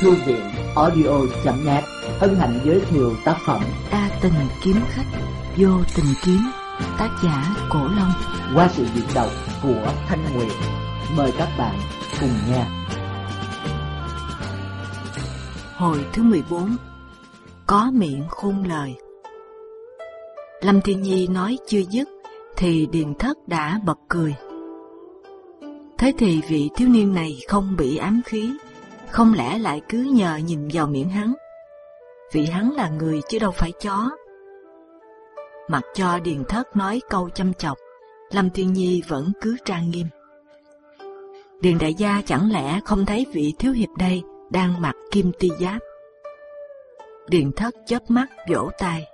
Thư viện audio.net hân hạnh giới thiệu tác phẩm A tình kiếm khách, vô tình kiếm, tác giả Cổ Long. qua sự diễn đọc của Thanh Nguyệt. Mời các bạn cùng nghe. Hồi thứ 14 Có miệng khôn lời Lâm Thiên Nhi nói chưa dứt thì Điền Thất đã bật cười. Thế thì vị thiếu niên này không bị ám khí, không lẽ lại cứ nhờ nhìn vào miệng hắn? Vì hắn là người chứ đâu phải chó. Mặc cho Điền Thất nói câu chăm chọc, Lâm Thiên Nhi vẫn cứ trang nghiêm. Điền đại gia chẳng lẽ không thấy vị thiếu hiệp đây đang mặc kim ti giáp? Điền Thất chớp mắt vỗ tay.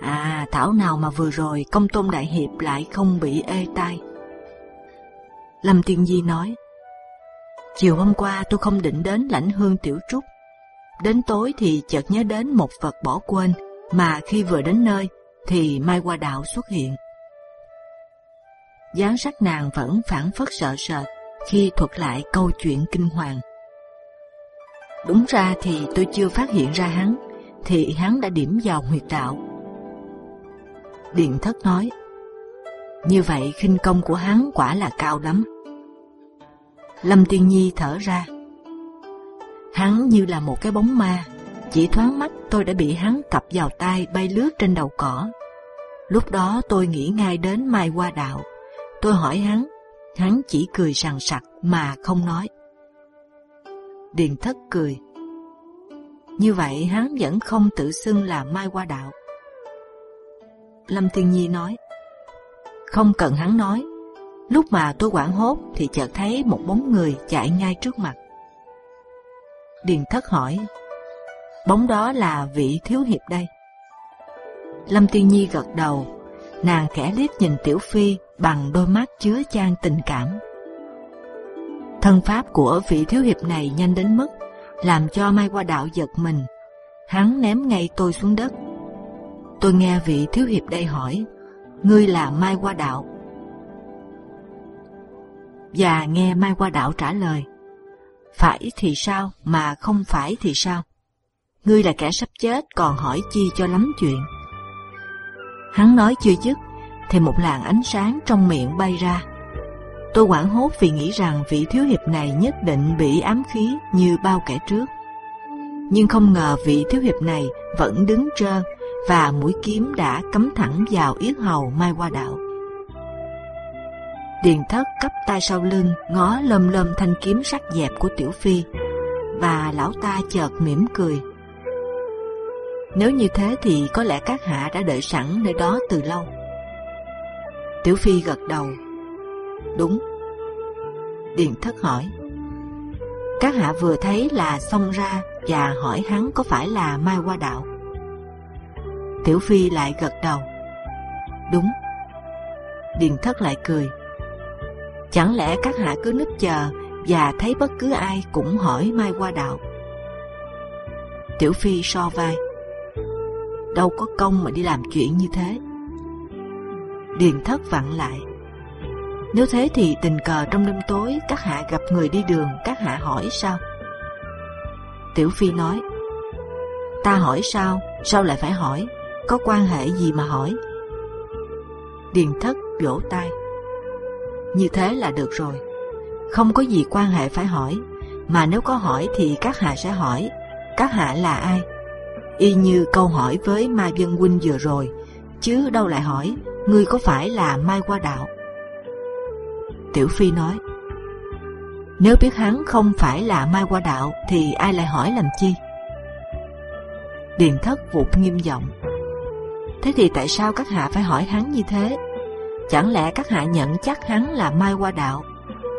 À, thảo nào mà vừa rồi công tôn đại hiệp lại không bị ê tai. Lâm Thiên Nhi nói, chiều hôm qua tôi không định đến lãnh hương tiểu trúc. Đến tối thì chợt nhớ đến một vật bỏ quên, mà khi vừa đến nơi thì Mai Hoa Đạo xuất hiện. dáng sắc nàng vẫn phản phất sợ sệt khi thuật lại câu chuyện kinh hoàng. Đúng ra thì tôi chưa phát hiện ra hắn, thì hắn đã điểm vào huyệt đạo. Điện thất nói, như vậy khinh công của hắn quả là cao lắm. Lâm Tiên Nhi thở ra, hắn như là một cái bóng ma, chỉ thoáng mắt tôi đã bị hắn cặp vào tay bay lướt trên đầu cỏ. Lúc đó tôi nghĩ ngay đến Mai Hoa Đạo. Tôi hỏi hắn, hắn chỉ cười sằng sặc mà không nói. Điền thất cười. Như vậy hắn vẫn không tự xưng là Mai Hoa Đạo. Lâm Thiên Nhi nói, không cần hắn nói. Lúc mà tôi quảng hốt thì chợt thấy một bóng người chạy ngay trước mặt. Điền thất hỏi, bóng đó là vị thiếu hiệp đây. Lâm Tiên Nhi gật đầu, nàng khẽ liếc nhìn Tiểu Phi bằng đôi mắt chứa chan tình cảm. Thân pháp của vị thiếu hiệp này nhanh đến mức làm cho Mai qua Đạo giật mình. Hắn ném ngay tôi xuống đất. Tôi nghe vị thiếu hiệp đây hỏi, ngươi là Mai qua Đạo. Và nghe Mai Hoa Đạo trả lời, phải thì sao mà không phải thì sao? Ngươi là kẻ sắp chết còn hỏi chi cho lắm chuyện. Hắn nói chưa dứt, thì một làn ánh sáng trong miệng bay ra. Tôi quảng hốt vì nghĩ rằng vị thiếu hiệp này nhất định bị ám khí như bao kẻ trước. Nhưng không ngờ vị thiếu hiệp này vẫn đứng trơ và mũi kiếm đã cắm thẳng vào yết hầu Mai Hoa Đạo. Điền thất cấp tay sau lưng, ngó lầm lầm thanh kiếm sắc dẹp của Tiểu Phi và lão ta chợt mỉm cười. Nếu như thế thì có lẽ các hạ đã đợi sẵn nơi đó từ lâu. Tiểu Phi gật đầu. Đúng. Điền thất hỏi. Các hạ vừa thấy là xông ra và hỏi hắn có phải là Mai Hoa Đạo. Tiểu Phi lại gật đầu. Đúng. Điền thất lại cười. Chẳng lẽ các hạ cứ núp chờ và thấy bất cứ ai cũng hỏi Mai qua Đạo. Tiểu Phi so vai. Đâu có công mà đi làm chuyện như thế. Điền thất vặn lại. Nếu thế thì tình cờ trong đêm tối các hạ gặp người đi đường, các hạ hỏi sao? Tiểu Phi nói, ta hỏi sao, sao lại phải hỏi, có quan hệ gì mà hỏi? Điền thất vỗ tay. Như thế là được rồi, không có gì quan hệ phải hỏi, mà nếu có hỏi thì các hạ sẽ hỏi, các hạ là ai? Y như câu hỏi với Mai Vân Huynh vừa rồi, chứ đâu lại hỏi ngươi có phải là Mai qua Đạo? Tiểu Phi nói, nếu biết hắn không phải là Mai qua Đạo thì ai lại hỏi làm chi? Điền Thất vụt nghiêm giọng. Thế thì tại sao các hạ phải hỏi hắn như thế? Chẳng lẽ các hạ nhận chắc hắn là Mai Hoa Đạo?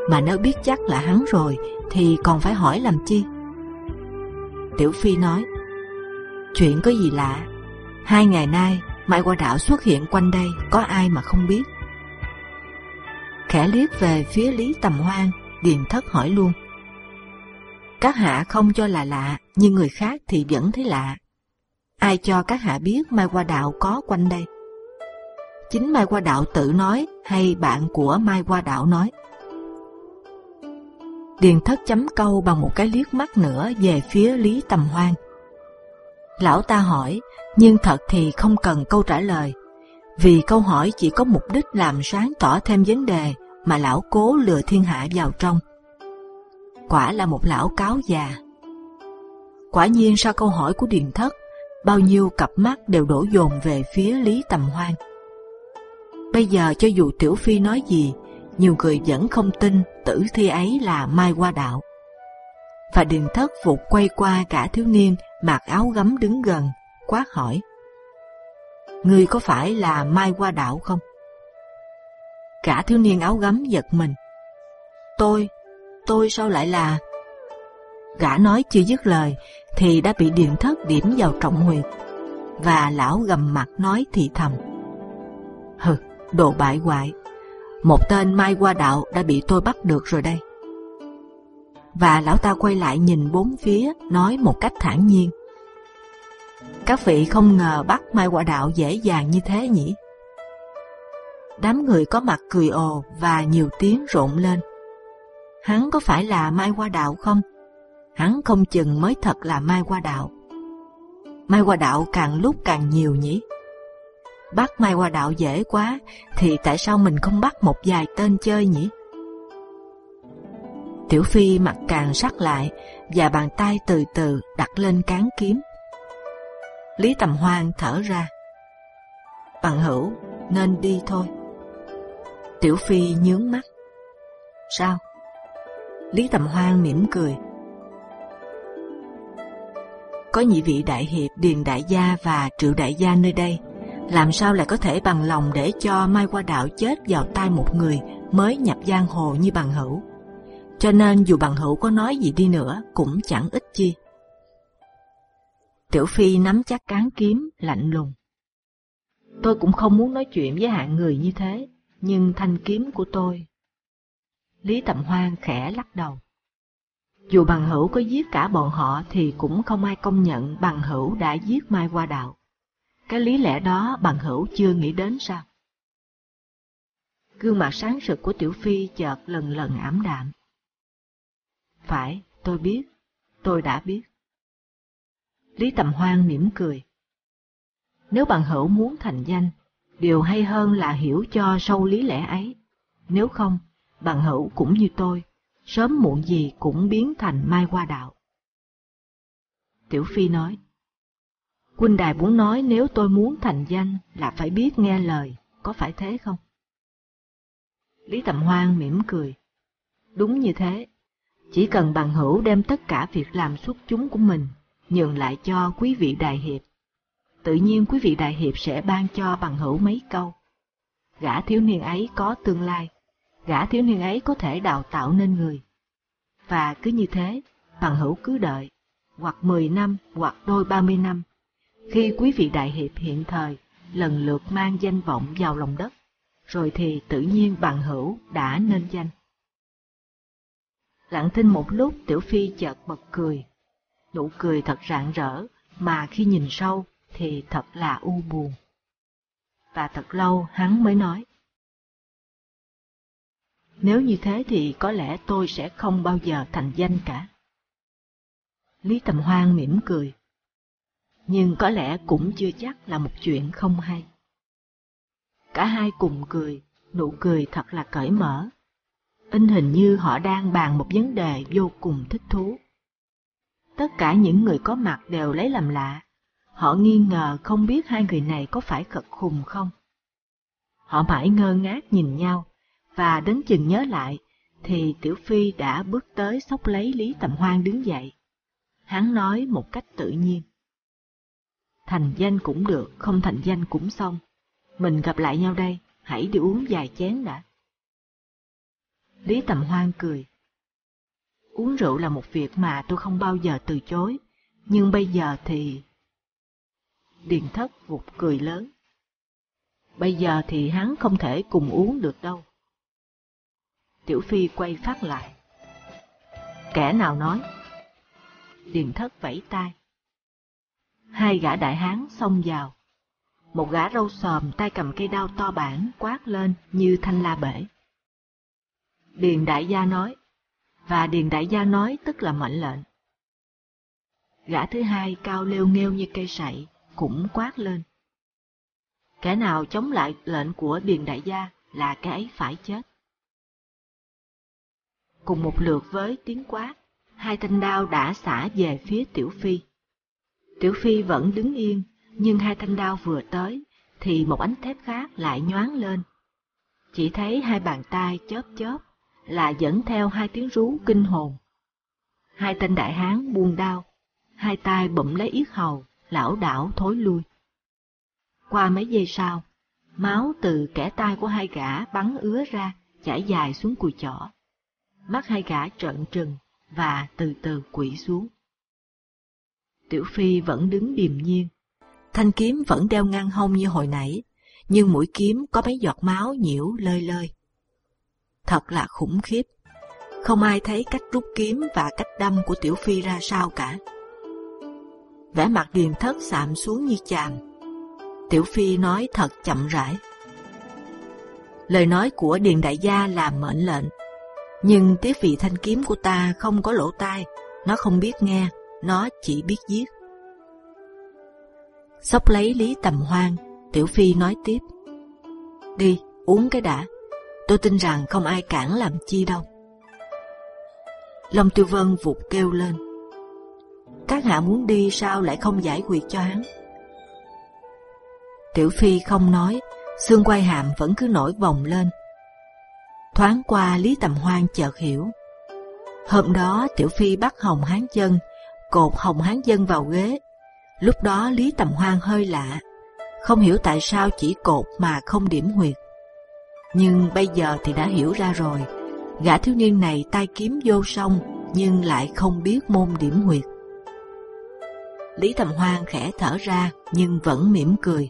Mà nếu biết chắc là hắn rồi thì còn phải hỏi làm chi? Tiểu Phi nói, chuyện có gì lạ? Hai ngày nay Mai Hoa Đạo xuất hiện quanh đây có ai mà không biết? Khẽ liếc về phía Lý Tầm Hoan, Điền Thất hỏi luôn. Các hạ không cho là lạ, nhưng người khác thì vẫn thấy lạ. Ai cho các hạ biết Mai Hoa Đạo có quanh đây? Chính Mai Hoa Đạo tự nói hay bạn của Mai Hoa Đạo nói? Điền thất chấm câu bằng một cái liếc mắt nữa về phía Lý Tầm Hoan. Lão ta hỏi, nhưng thật thì không cần câu trả lời, vì câu hỏi chỉ có mục đích làm sáng tỏ thêm vấn đề mà lão cố lừa thiên hạ vào trong. Quả là một lão cáo già. Quả nhiên sau câu hỏi của Điền Thất, bao nhiêu cặp mắt đều đổ dồn về phía Lý Tầm Hoan. Bây giờ cho dù Tiểu Phi nói gì, nhiều người vẫn không tin tử thi ấy là Mai Hoa Đạo. Và Điền Thất vụt quay qua cả thiếu niên mặc áo gấm đứng gần, quát hỏi: Ngươi có phải là Mai Hoa Đạo không? Cả thiếu niên áo gấm giật mình. Tôi, tôi sao lại là? Gã nói chưa dứt lời thì đã bị Điền Thất điểm vào trọng huyệt và lão gầm mặt nói thì thầm: Hừ, đồ bại hoại, một tên Mai qua Đạo đã bị tôi bắt được rồi đây. Và lão ta quay lại nhìn bốn phía, nói một cách thản nhiên. Các vị không ngờ bắt Mai qua Đạo dễ dàng như thế nhỉ? Đám người có mặt cười ồ và nhiều tiếng rộn lên. Hắn có phải là Mai qua Đạo không? Hắn không chừng mới thật là Mai qua Đạo. Mai qua Đạo càng lúc càng nhiều nhỉ? Bắt Mai Hoa Đạo dễ quá, thì tại sao mình không bắt một vài tên chơi nhỉ? Tiểu Phi mặt càng sắc lại và bàn tay từ từ đặt lên cán kiếm. Lý Tầm Hoan thở ra. Bằng hữu, nên đi thôi. Tiểu Phi nhướng mắt. Sao? Lý Tầm Hoan mỉm cười. Có nhị vị đại hiệp Điền Đại Gia và Triệu Đại Gia nơi đây, làm sao lại có thể bằng lòng để cho Mai Qua Đạo chết vào tay một người mới nhập giang hồ như bằng hữu? Cho nên dù bằng hữu có nói gì đi nữa cũng chẳng ích chi. Tiểu Phi nắm chắc cán kiếm, lạnh lùng. Tôi cũng không muốn nói chuyện với hạng người như thế, nhưng thanh kiếm của tôi. Lý Tầm Hoan khẽ lắc đầu. Dù bằng hữu có giết cả bọn họ thì cũng không ai công nhận bằng hữu đã giết Mai Qua Đạo. Cái lý lẽ đó bằng hữu chưa nghĩ đến sao? Gương mặt sáng sực của Tiểu Phi chợt lần lần ảm đạm. Phải, tôi biết, tôi đã biết. Lý Tầm Hoan mỉm cười. Nếu bằng hữu muốn thành danh, điều hay hơn là hiểu cho sâu lý lẽ ấy. Nếu không, bằng hữu cũng như tôi, sớm muộn gì cũng biến thành mai qua đạo. Tiểu Phi nói, Quân đài muốn nói nếu tôi muốn thành danh là phải biết nghe lời, có phải thế không? Lý Tầm Hoan mỉm cười. Đúng như thế, chỉ cần bằng hữu đem tất cả việc làm xuất chúng của mình nhường lại cho quý vị đại hiệp. Tự nhiên quý vị đại hiệp sẽ ban cho bằng hữu mấy câu. Gã thiếu niên ấy có tương lai, gã thiếu niên ấy có thể đào tạo nên người. Và cứ như thế, bằng hữu cứ đợi, hoặc 10 năm, hoặc đôi 30 năm. Khi quý vị đại hiệp hiện thời lần lượt mang danh vọng vào lòng đất, rồi thì tự nhiên bằng hữu đã nên danh. Lặng thinh một lúc Tiểu Phi chợt bật cười. Nụ cười thật rạng rỡ, mà khi nhìn sâu thì thật là u buồn. Và thật lâu hắn mới nói. Nếu như thế thì có lẽ tôi sẽ không bao giờ thành danh cả. Lý Tầm Hoan mỉm cười. Nhưng có lẽ cũng chưa chắc là một chuyện không hay. Cả hai cùng cười, nụ cười thật là cởi mở. In hình như họ đang bàn một vấn đề vô cùng thích thú. Tất cả những người có mặt đều lấy làm lạ. Họ nghi ngờ không biết hai người này có phải khật khùng không. Họ mãi ngơ ngác nhìn nhau, và đến chừng nhớ lại, thì Tiểu Phi đã bước tới sóc lấy Lý Tầm Hoan đứng dậy. Hắn nói một cách tự nhiên. Thành danh cũng được, không thành danh cũng xong. Mình gặp lại nhau đây, hãy đi uống vài chén đã. Lý Tầm Hoan cười. Uống rượu là một việc mà tôi không bao giờ từ chối, nhưng bây giờ thì... Điền thất vụt cười lớn. Bây giờ thì hắn không thể cùng uống được đâu. Tiểu Phi quay phát lại. Kẻ nào nói? Điền thất vẫy tay. Hai gã đại hán xông vào. Một gã râu sòm tay cầm cây đao to bản quát lên như thanh la bể. Điền đại gia nói, và Điền Đại Gia nói tức là mệnh lệnh. Gã thứ hai cao lêu nghêu như cây sậy, cũng quát lên. Kẻ nào chống lại lệnh của Điền Đại Gia là kẻ ấy phải chết. Cùng một lượt với tiếng quát, hai thanh đao đã xả về phía Tiểu Phi. Tiểu Phi vẫn đứng yên, nhưng hai thanh đao vừa tới, thì một ánh thép khác lại nhoáng lên. Chỉ thấy hai bàn tay chớp chớp, là dẫn theo hai tiếng rú kinh hồn. Hai tên đại hán buông đao, hai tay bụm lấy yết hầu, lão đảo thối lui. Qua mấy giây sau, máu từ kẻ tay của hai gã bắn ứa ra, chảy dài xuống cùi chỏ. Mắt hai gã trợn trừng và từ từ quỵ xuống. Tiểu Phi vẫn đứng điềm nhiên. Thanh kiếm vẫn đeo ngang hông như hồi nãy, nhưng mũi kiếm có mấy giọt máu nhiễu lơi lơi. Thật là khủng khiếp. Không ai thấy cách rút kiếm và cách đâm của Tiểu Phi ra sao cả. Vẻ mặt điềm thất sạm xuống như chàm. Tiểu Phi nói thật chậm rãi. Lời nói của Điền Đại Gia là mệnh lệnh, nhưng tiếng vị thanh kiếm của ta không có lỗ tai, nó không biết nghe, nó chỉ biết giết. Sóc lấy Lý Tầm Hoan, Tiểu Phi nói tiếp. Đi, uống cái đã. Tôi tin rằng không ai cản làm chi đâu. Long Tiêu Vân vụt kêu lên. Các hạ muốn đi sao lại không giải quyết cho hắn? Tiểu Phi không nói, xương quay hàm vẫn cứ nổi vòng lên. Thoáng qua Lý Tầm Hoan chợt hiểu. Hôm đó Tiểu Phi bắt Hồng Hán chân cột Hồng Hán Dân vào ghế. Lúc đó Lý Tầm Hoan hơi lạ, không hiểu tại sao chỉ cột mà không điểm huyệt. Nhưng bây giờ thì đã hiểu ra rồi, gã thiếu niên này tay kiếm vô song nhưng lại không biết môn điểm huyệt. Lý Tầm Hoan khẽ thở ra nhưng vẫn mỉm cười.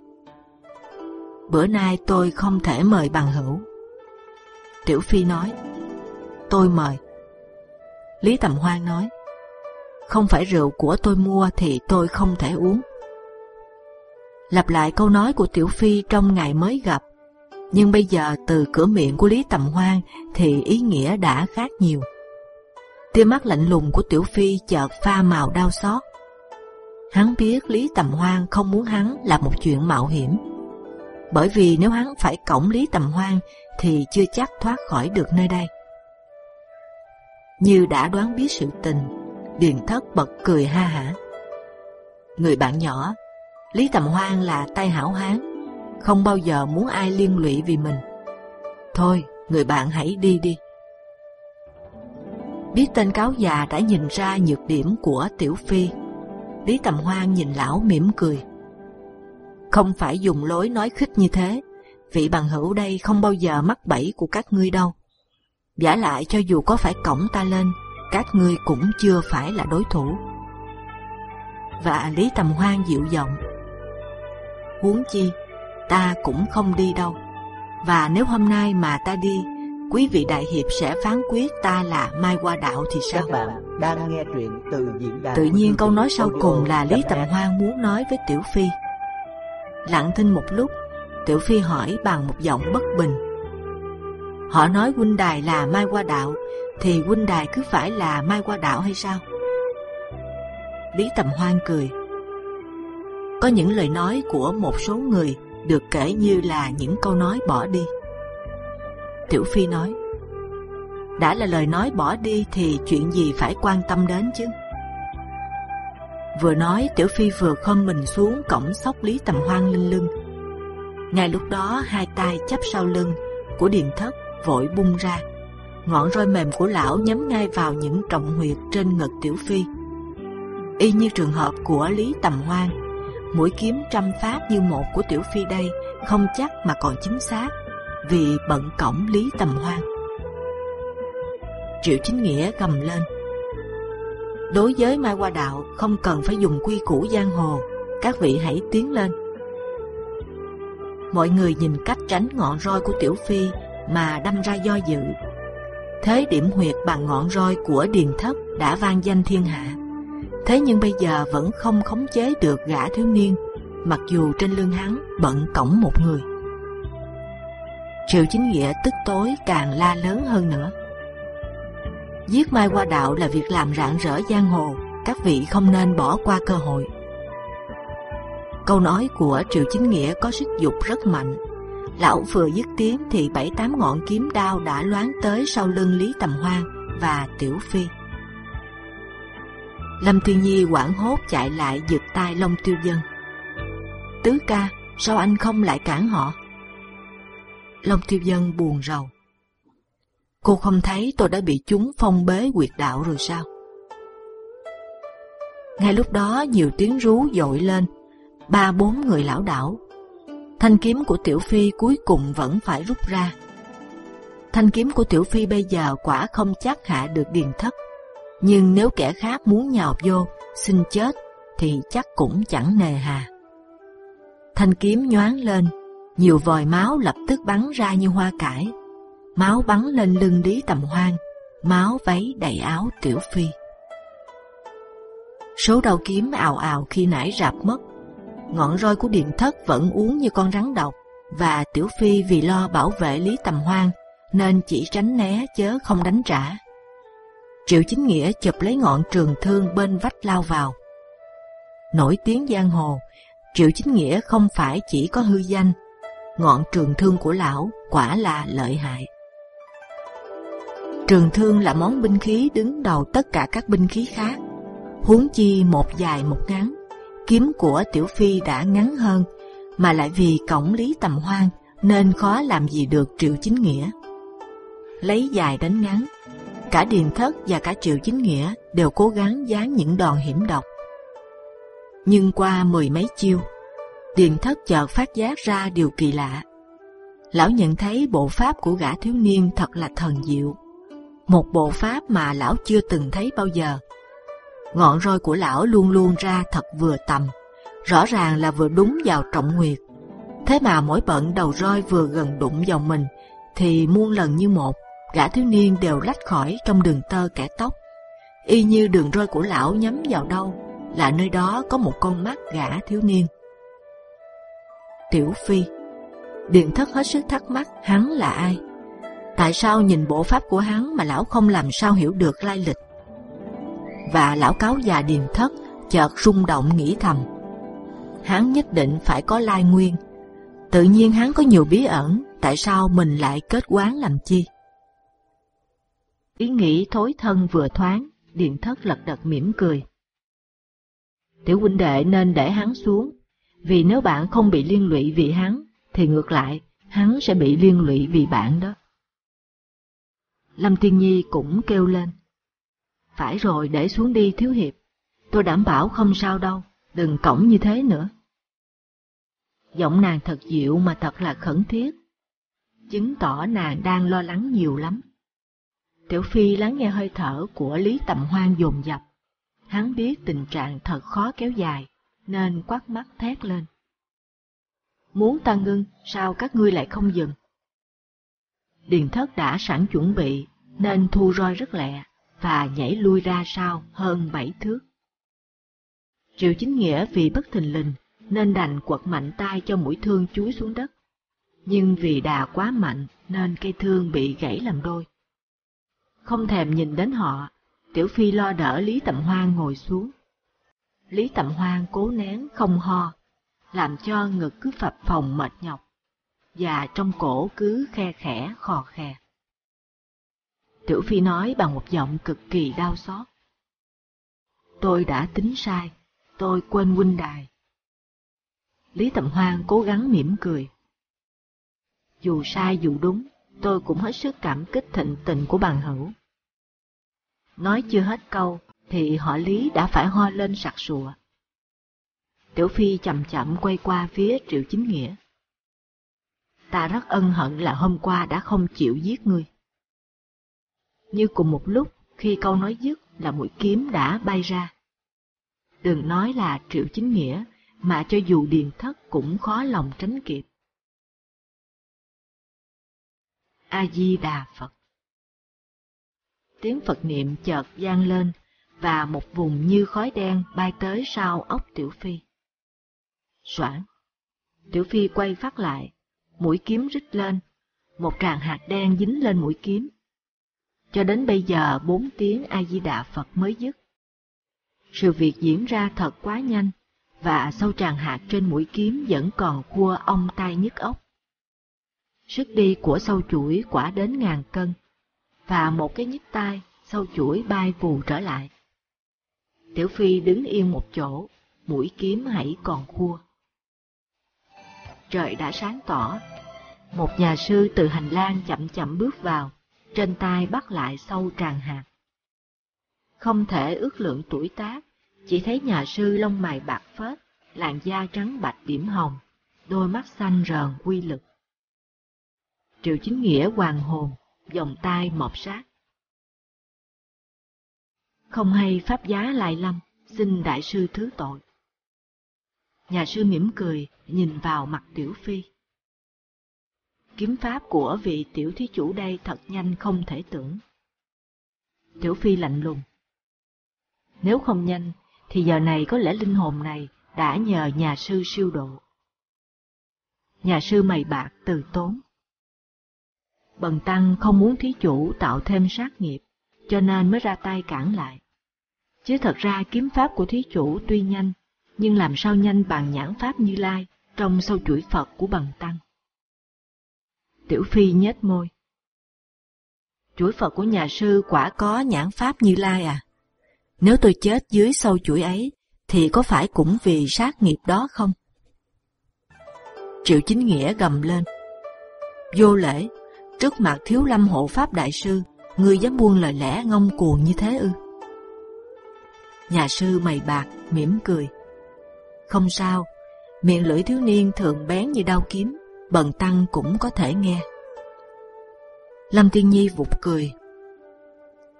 Bữa nay tôi không thể mời bằng hữu. Tiểu Phi nói, tôi mời. Lý Tầm Hoan nói, không phải rượu của tôi mua thì tôi không thể uống. Lặp lại câu nói của Tiểu Phi trong ngày mới gặp, nhưng bây giờ từ cửa miệng của Lý Tầm Hoan thì ý nghĩa đã khác nhiều. Tia mắt lạnh lùng của Tiểu Phi chợt pha màu đau xót. Hắn biết Lý Tầm Hoan không muốn hắn là một chuyện mạo hiểm, bởi vì nếu hắn phải cổng Lý Tầm Hoan thì chưa chắc thoát khỏi được nơi đây. Như đã đoán biết sự tình, Điền Thất bật cười ha hả. Người bạn nhỏ, Lý Tầm Hoan là tay hảo hán, không bao giờ muốn ai liên lụy vì mình. Thôi, người bạn hãy đi đi. Biết tên cáo già đã nhìn ra nhược điểm của Tiểu Phi, Lý Tầm Hoan nhìn lão mỉm cười. Không phải dùng lối nói khích như thế, vị bằng hữu đây không bao giờ mắc bẫy của các ngươi đâu. Giả lại cho dù có phải cổng ta lên, các ngươi cũng chưa phải là đối thủ. Và Lý Tầm Hoan dịu giọng. Huống chi, ta cũng không đi đâu. Và nếu hôm nay mà ta đi, quý vị đại hiệp sẽ phán quyết ta là mai qua đạo thì sao? Các bạn đang nghe truyện từ diễn đàn. Tự nhiên câu nói sau cùng là Lý Tầm Hoan muốn nói với Tiểu Phi. Lặng thinh một lúc, Tiểu Phi hỏi bằng một giọng bất bình. Họ nói huynh đài là mai qua đạo, thì huynh đài cứ phải là mai qua đạo hay sao? Lý Tầm Hoan cười. Có những lời nói của một số người được kể như là những câu nói bỏ đi. Tiểu Phi nói, đã là lời nói bỏ đi thì chuyện gì phải quan tâm đến chứ? Vừa nói, Tiểu Phi vừa khom mình xuống cổng sóc Lý Tầm Hoan lên lưng. Ngay lúc đó, hai tay chắp sau lưng của Điền Thất vội bung ra, ngọn roi mềm của lão nhắm ngay vào những trọng huyệt trên ngực Tiểu Phi. Y như trường hợp của Lý Tầm Hoan, mũi kiếm trăm phát như một của Tiểu Phi đây không chắc mà còn chính xác vì bận cổng Lý Tầm Hoan. Triệu Chính Nghĩa gầm lên. Đối với Mai Hoa Đạo không cần phải dùng quy củ giang hồ, các vị hãy tiến lên. Mọi người nhìn cách tránh ngọn roi của Tiểu Phi mà đâm ra do dự. Thế điểm huyệt bằng ngọn roi của Điền Thất đã vang danh thiên hạ. Thế nhưng bây giờ vẫn không khống chế được gã thiếu niên, mặc dù trên lưng hắn bận cổng một người. Triệu Chính Nghĩa tức tối càng la lớn hơn nữa. Giết Mai Hoa Đạo là việc làm rạng rỡ giang hồ, các vị không nên bỏ qua cơ hội. Câu nói của Triệu Chính Nghĩa có sức dục rất mạnh. Lão vừa dứt tiếng thì bảy tám ngọn kiếm đao đã loáng tới sau lưng Lý Tầm Hoan và Tiểu Phi. Lâm Thiên Nhi hoảng hốt chạy lại giật tay Long Tiêu Dân. Tứ ca, sao anh không lại cản họ? Long Tiêu Dân buồn rầu. Cô không thấy tôi đã bị chúng phong bế quyệt đạo rồi sao? Ngay lúc đó nhiều tiếng rú dội lên, ba bốn người lão đảo. Thanh kiếm của Tiểu Phi cuối cùng vẫn phải rút ra. Thanh kiếm của Tiểu Phi bây giờ quả không chắc hạ được điền thất, nhưng nếu kẻ khác muốn nhào vô, xin chết thì chắc cũng chẳng nề hà. Thanh kiếm nhoáng lên, nhiều vòi máu lập tức bắn ra như hoa cải. Máu bắn lên lưng Lý Tầm hoang, máu váy đầy áo Tiểu Phi. Số đầu kiếm ào ào khi nãy rạp mất. Ngọn roi của điện thất vẫn uống như con rắn độc, và Tiểu Phi vì lo bảo vệ Lý Tầm Hoan nên chỉ tránh né chớ không đánh trả. Triệu Chính Nghĩa chụp lấy ngọn trường thương bên vách lao vào. Nổi tiếng giang hồ, Triệu Chính Nghĩa không phải chỉ có hư danh, ngọn trường thương của lão quả là lợi hại. Trường thương là món binh khí đứng đầu tất cả các binh khí khác. Huống chi một dài một ngắn, kiếm của Tiểu Phi đã ngắn hơn, mà lại vì cổng lý tầm hoan nên khó làm gì được Triệu Chính Nghĩa. Lấy dài đánh ngắn, cả Điền Thất và cả Triệu Chính Nghĩa đều cố gắng dán những đòn hiểm độc. Nhưng qua mười mấy chiêu, Điền Thất chợt phát giác ra điều kỳ lạ. Lão nhận thấy bộ pháp của gã thiếu niên thật là thần diệu, một bộ pháp mà lão chưa từng thấy bao giờ. Ngọn roi của lão luôn luôn ra thật vừa tầm, rõ ràng là vừa đúng vào trọng nguyệt. Thế mà mỗi bận đầu roi vừa gần đụng vào mình, thì muôn lần như một, gã thiếu niên đều lách khỏi trong đường tơ kẻ tóc. Y như đường roi của lão nhắm vào đâu, là nơi đó có một con mắt gã thiếu niên. Tiểu Phi Điện thất hết sức thắc mắc hắn là ai. Tại sao nhìn bộ pháp của hắn mà lão không làm sao hiểu được lai lịch? Và lão cáo già Điền Thất chợt rung động nghĩ thầm. Hắn nhất định phải có lai nguyên. Tự nhiên hắn có nhiều bí ẩn, tại sao mình lại kết quán làm chi? Ý nghĩ thối thân vừa thoáng, Điền Thất lật đật mỉm cười. Tiểu huynh đệ nên để hắn xuống, vì nếu bạn không bị liên lụy vì hắn, thì ngược lại, hắn sẽ bị liên lụy vì bạn đó. Lâm thiên Nhi cũng kêu lên. Phải rồi, để xuống đi thiếu hiệp. Tôi đảm bảo không sao đâu, đừng cổng như thế nữa. Giọng nàng thật dịu mà thật là khẩn thiết, chứng tỏ nàng đang lo lắng nhiều lắm. Tiểu Phi lắng nghe hơi thở của Lý Tầm Hoan dồn dập. Hắn biết tình trạng thật khó kéo dài, nên quát mắt thét lên. Muốn ta ngưng, sao các ngươi lại không dừng? Điền thất đã sẵn chuẩn bị, nên thu roi rất lẹ, và nhảy lui ra sau hơn bảy thước. Triệu chính nghĩa vì bất thình lình, nên đành quật mạnh tay cho mũi thương chúi xuống đất. Nhưng vì đà quá mạnh, nên cây thương bị gãy làm đôi. Không thèm nhìn đến họ, Tiểu Phi lo đỡ Lý Tầm Hoan ngồi xuống. Lý Tầm Hoan cố nén không ho, làm cho ngực cứ phập phồng mệt nhọc, và trong cổ cứ khe khẽ khò khè. Tiểu Phi nói bằng một giọng cực kỳ đau xót. Tôi đã tính sai, tôi quên huynh đài. Lý Tầm Hoan cố gắng mỉm cười. Dù sai dù đúng, tôi cũng hết sức cảm kích thịnh tình của bằng hữu. Nói chưa hết câu, thì họ Lý đã phải ho lên sặc sụa. Tiểu Phi chậm chậm quay qua phía Triệu Chính Nghĩa. Ta rất ân hận là hôm qua đã không chịu giết ngươi. Như cùng một lúc, khi câu nói dứt là mũi kiếm đã bay ra. Đừng nói là Triệu Chính Nghĩa, mà cho dù điền thất cũng khó lòng tránh kịp. A-di-đà Phật Tiếng Phật niệm chợt vang lên, và một vùng như khói đen bay tới sau ốc Tiểu Phi. Soảng. Tiểu Phi quay phát lại, mũi kiếm rít lên, một tràng hạt đen dính lên mũi kiếm cho đến bây giờ bốn tiếng A Di Đà Phật mới dứt. Sự việc diễn ra thật quá nhanh, và sâu tràn hạt trên mũi kiếm vẫn còn cua ong tai nhức ốc. Sức đi của sâu chuỗi quả đến ngàn cân, và một cái nhức tai, sâu chuỗi bay vù trở lại. Tiểu Phi đứng yên một chỗ, mũi kiếm hãy còn cua. Trời đã sáng tỏ, một nhà sư từ hành lang chậm chậm bước vào, trên tay bắt lại sâu tràn hạt. Không thể ước lượng tuổi tác, chỉ thấy nhà sư lông mày bạc phết, làn da trắng bạch điểm hồng, đôi mắt xanh rờn quy lực. Triệu Chính Nghĩa hoàng hồn, vòng tay mọp sát. Không hay pháp giá lại lâm, xin đại sư thứ tội. Nhà sư mỉm cười, nhìn vào mặt Tiểu Phi. Kiếm pháp của vị tiểu thí chủ đây thật nhanh không thể tưởng. Tiểu Phi lạnh lùng. Nếu không nhanh, thì giờ này có lẽ linh hồn này đã nhờ nhà sư siêu độ. Nhà sư mày bạc từ tốn. Bần tăng không muốn thí chủ tạo thêm sát nghiệp, cho nên mới ra tay cản lại. Chứ thật ra kiếm pháp của thí chủ tuy nhanh, nhưng làm sao nhanh bằng nhãn pháp như lai trong sâu chuỗi Phật của bần tăng. Tiểu Phi nhếch môi. Chuỗi Phật của nhà sư quả có nhãn pháp như lai à? Nếu tôi chết dưới sâu chuỗi ấy, thì có phải cũng vì sát nghiệp đó không? Triệu Chính Nghĩa gầm lên. Vô lễ, trước mặt thiếu lâm hộ pháp đại sư, ngươi dám buông lời lẽ ngông cuồng như thế ư? Nhà sư mày bạc mỉm cười. Không sao, miệng lưỡi thiếu niên thường bén như đao kiếm, bần tăng cũng có thể nghe. Lâm Tiên Nhi vụt cười.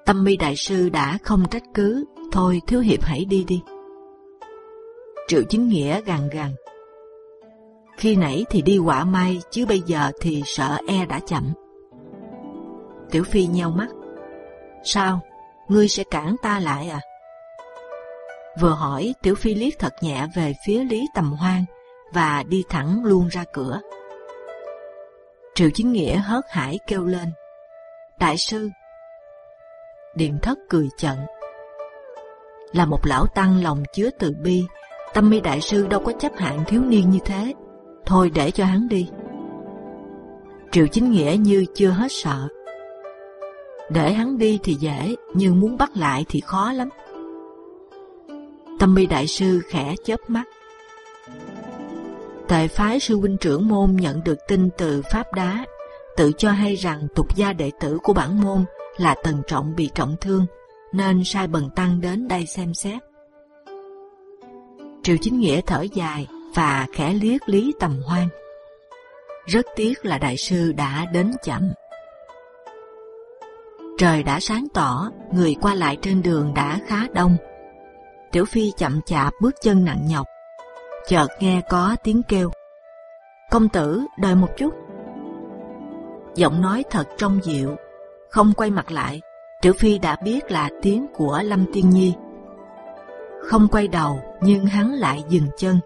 Tâm mi đại sư đã không trách cứ, thôi thiếu hiệp hãy đi đi. Triệu Chính Nghĩa gằn gằn. Khi nãy thì đi quả may, chứ bây giờ thì sợ e đã chậm. Tiểu Phi nheo mắt. Sao? Ngươi sẽ cản ta lại à? Vừa hỏi, Tiểu Phi liếc thật nhẹ về phía Lý Tầm Hoan và đi thẳng luôn ra cửa. Triệu Chính Nghĩa hớt hải kêu lên. Đại sư! Điện thất cười chận. Là một lão tăng lòng chứa từ bi, Tâm mi đại sư đâu có chấp hạn thiếu niên như thế. Thôi để cho hắn đi. Triệu chính nghĩa như chưa hết sợ. Để hắn đi thì dễ, nhưng muốn bắt lại thì khó lắm. Tâm mi đại sư khẽ chớp mắt. Tệ phái sư huynh trưởng môn nhận được tin từ Pháp Đá, tự cho hay rằng tục gia đệ tử của bản môn là Tần Trọng bị trọng thương, nên sai bần tăng đến đây xem xét. Triệu Chính Nghĩa thở dài và khẽ liếc Lý Tầm Hoan. Rất tiếc là đại sư đã đến chậm. Trời đã sáng tỏ, người qua lại trên đường đã khá đông. Tiểu Phi chậm chạp bước chân nặng nhọc, chợt nghe có tiếng kêu. Công tử, đợi một chút. Giọng nói thật trong dịu, không quay mặt lại, Tiểu Phi đã biết là tiếng của Lâm Tiên Nhi không quay đầu nhưng hắn lại dừng chân.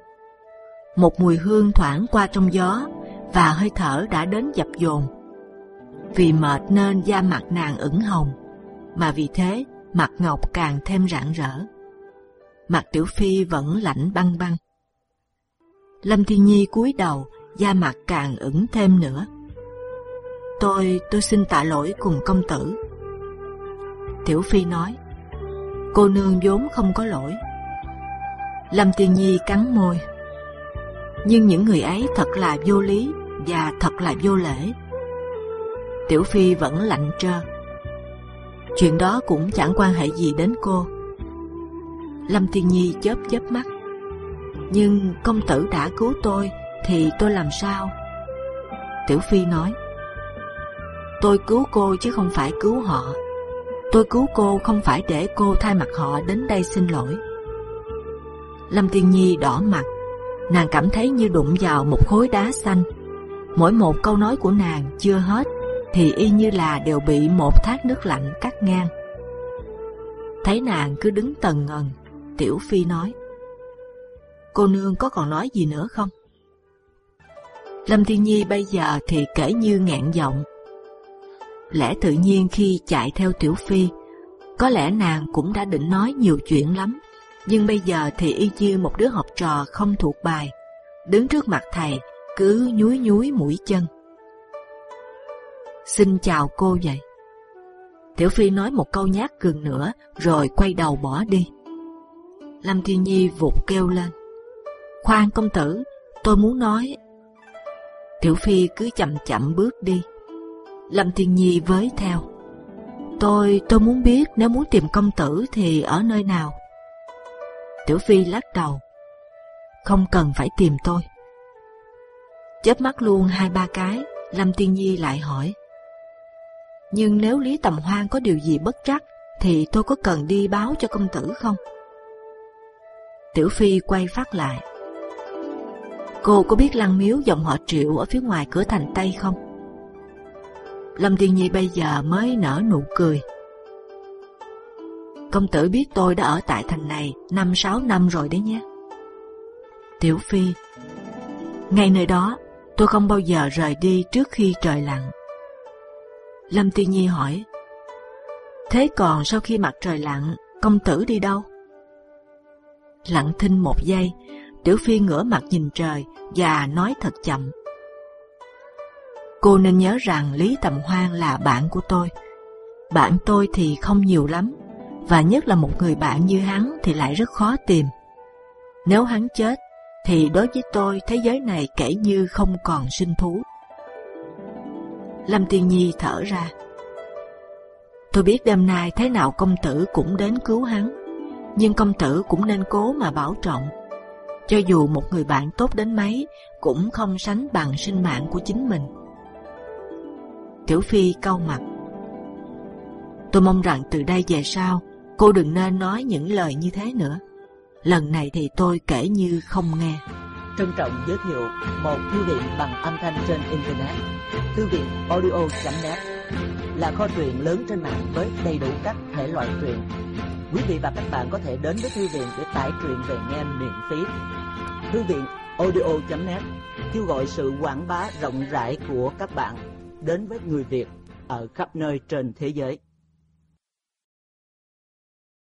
Một mùi hương thoảng qua trong gió và hơi thở đã đến dập dồn. Vì mệt nên da mặt nàng ửng hồng, mà vì thế mặt ngọc càng thêm rạng rỡ. Mặt Tiểu Phi vẫn lạnh băng băng. Lâm Thiên Nhi cúi đầu, da mặt càng ửng thêm nữa. Tôi, tôi xin tạ lỗi cùng công tử. Tiểu Phi nói, cô nương vốn không có lỗi. Lâm Thiên Nhi cắn môi. Nhưng những người ấy thật là vô lý và thật là vô lễ. Tiểu Phi vẫn lạnh trơ. Chuyện đó cũng chẳng quan hệ gì đến cô. Lâm Thiên Nhi chớp chớp mắt. Nhưng công tử đã cứu tôi, thì tôi làm sao? Tiểu Phi nói. Tôi cứu cô chứ không phải cứu họ. Tôi cứu cô không phải để cô thay mặt họ đến đây xin lỗi. Lâm Tiên Nhi đỏ mặt, nàng cảm thấy như đụng vào một khối đá xanh. Mỗi một câu nói của nàng chưa hết thì y như là đều bị một thác nước lạnh cắt ngang. Thấy nàng cứ đứng tần ngần, Tiểu Phi nói: cô nương có còn nói gì nữa không? Lâm thiên Nhi bây giờ thì kể như ngạn giọng. lẽ tự nhiên khi chạy theo Tiểu Phi, có lẽ nàng cũng đã định nói nhiều chuyện lắm, nhưng bây giờ thì y như một đứa học trò không thuộc bài, đứng trước mặt thầy cứ nhúi nhúi mũi chân. Xin chào cô vậy. Tiểu Phi nói một câu nhát cường nữa rồi quay đầu bỏ đi. Lâm Thiên Nhi vụt kêu lên. Khoan công tử, tôi muốn nói. Tiểu Phi cứ chậm chậm bước đi. Lâm Thiên Nhi với theo. Tôi tôi muốn biết nếu muốn tìm công tử thì ở nơi nào. Tiểu Phi lắc đầu. Không cần phải tìm tôi. Chớp mắt luôn hai ba cái, Lâm Thiên Nhi lại hỏi. Nhưng nếu Lý Tầm Hoan có điều gì bất trắc, thì tôi có cần đi báo cho công tử không? Tiểu Phi quay phát lại. Cô có biết lăng miếu dòng họ Triệu ở phía ngoài cửa thành Tây không? Lâm Tiên Nhi bây giờ mới nở nụ cười. Công tử biết tôi đã ở tại thành này năm sáu năm rồi đấy nhé. Tiểu Phi, ngay nơi đó tôi không bao giờ rời đi trước khi trời lặn. Lâm Tiên Nhi hỏi, thế còn sau khi mặt trời lặn, công tử đi đâu? Lặng thinh một giây, Tiểu Phi ngửa mặt nhìn trời và nói thật chậm. Cô nên nhớ rằng Lý Tầm Hoan là bạn của tôi. Bạn tôi thì không nhiều lắm, và nhất là một người bạn như hắn thì lại rất khó tìm. Nếu hắn chết, thì đối với tôi thế giới này kể như không còn sinh thú. Lâm Tiên Nhi thở ra. Tôi biết đêm nay thế nào công tử cũng đến cứu hắn, nhưng công tử cũng nên cố mà bảo trọng. Cho dù một người bạn tốt đến mấy, cũng không sánh bằng sinh mạng của chính mình. Tiểu Phi cau mặt. Tôi mong rằng từ đây về sau, cô đừng nên nói những lời như thế nữa. Lần này thì tôi kể như không nghe. Trân trọng giới thiệu một thư viện bằng âm thanh trên Internet. Thư viện audio.net là kho truyện lớn trên mạng với đầy đủ các thể loại truyện. Quý vị và các bạn có thể đến với thư viện để tải truyện về nghe miễn phí. Thư viện audio.net kêu gọi sự quảng bá rộng rãi của các bạn đến với người Việt ở khắp nơi trên thế giới.